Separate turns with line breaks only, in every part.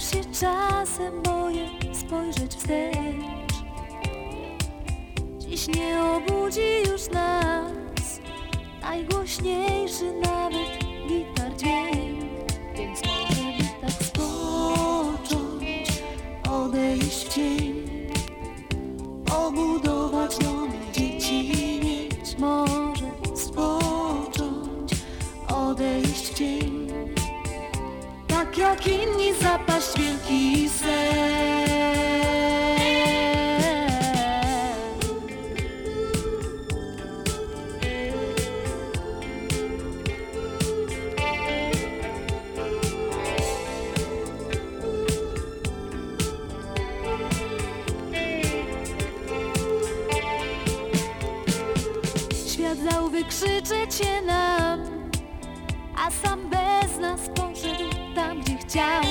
się czasem boję spojrzeć wstecz. Dziś nie obudzi już nas Najgłośniejszy nawet Tak jak inni zapaść wielki sen. Świat dał wykrzyczeć nam A sam bez nas poszedł chciał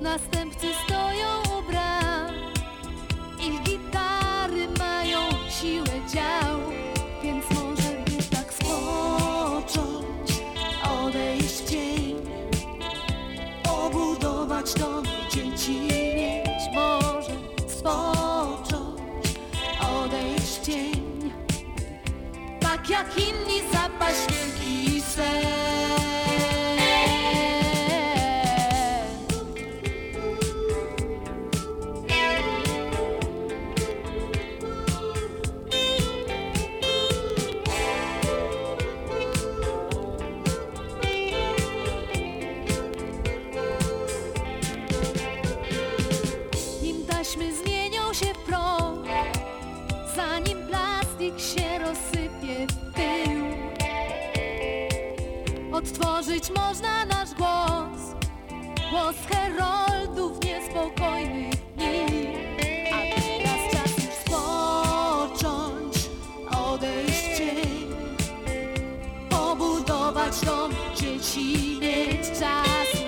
Następcy stoją u Ich gitary mają siłę dział Więc może by tak spocząć Odejść w cień Obudować dom dzieci mieć Może spocząć Odejść w cień Tak jak inni zapaść wielki sen Zanim plastik się rozsypie w pył Odtworzyć można nasz głos Głos heroldów niespokojnych dni. A teraz czas już spocząć Odejść w Pobudować dom dzieci mieć czas